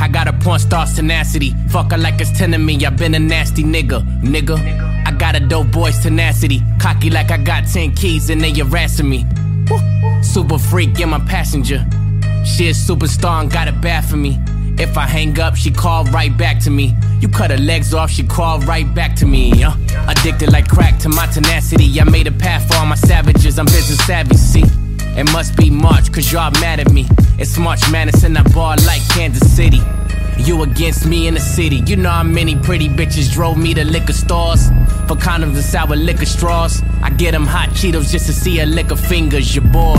I got a porn star's tenacity. Fuck like it's ten to me. I been a nasty nigga, nigga. I got a dope boy's tenacity. Cocky like I got ten keys and they harassing me. Super freak, in my passenger. She a superstar and got it bad for me. If I hang up, she call right back to me. You cut her legs off, she crawl right back to me. Uh, addicted like crack to my tenacity. I made a path for all my savages. I'm business savvy, see. It must be March, cause y'all mad at me. It's March Madness and I ball like Kansas City. You against me in the city. You know how many pretty bitches drove me to liquor stores for condoms and sour liquor straws. I get them hot Cheetos just to see her lick her fingers, your boy.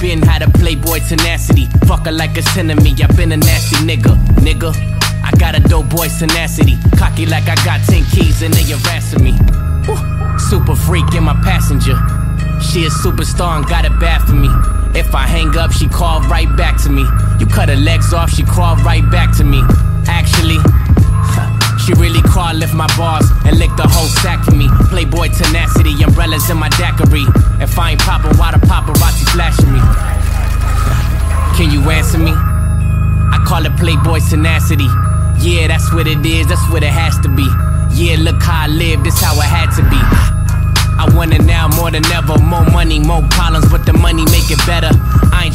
Been had a playboy tenacity. Fuck her like a me. I been a nasty nigga, nigga. I got a dope boy tenacity. Cocky like I got 10 keys and they harassing me. Woo. Super freak in my passenger. She a superstar and got it bad for me. If I hang up, she call right back to me. You cut her legs off, she crawl right back to me. Actually, she really crawl, lift my bars, and lick the whole sack for me. Playboy tenacity, umbrellas in my daiquiri. If I ain't poppin', why the paparazzi flashing me? Can you answer me? I call it Playboy tenacity. Yeah, that's what it is, that's what it has to be. Yeah, look how I live, this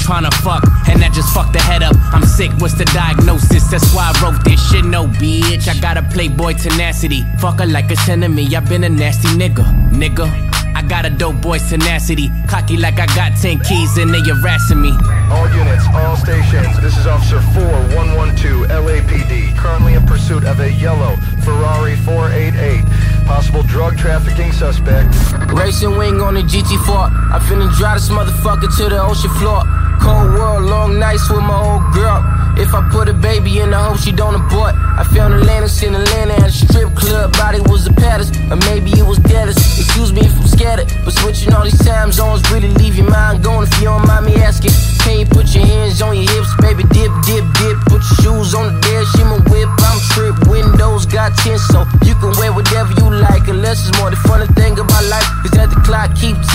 I ain't tryna fuck, and that just fucked the head up. I'm sick, what's the diagnosis? That's why I wrote this shit. No, bitch, I got a playboy tenacity. Fuck her like a enemy. I've been a nasty nigga, nigga. I got a dope boy's tenacity. Cocky like I got 10 keys and they harassing me. All units, all stations. This is Officer 4112 LAPD. Currently in pursuit of a yellow Ferrari 488. Possible drug trafficking suspect. Racing wing on the GT4. I finna drive this motherfucker to the ocean floor. Cold world, long nights with my old girl. If I put a baby in the hope she don't abort. I found Atlantis in Atlanta at a strip club. Body was a Pattis, or maybe it was Gaddis. Excuse me if I'm scattered, but switching all these time zones really leave your mind going. If you don't mind me asking, can you put your hands on your hips, baby? Dip, dip, dip. Put your shoes on the dash, my whip. I'm trip. Windows got tint, so you can wear whatever you like. Unless it's more the funny thing about life is that the clock keep ticking, so let's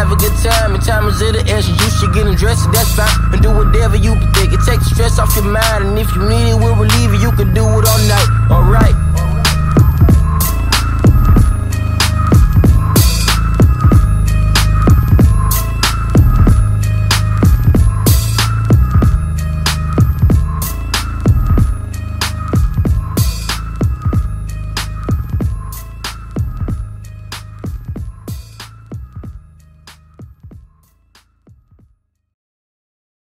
have a good time. And time is of the essence. You should get undressed, that's fine. And do whatever you think. It takes the stress off your mind, and if you need it, we'll relieve it. You can do it all night. Alright.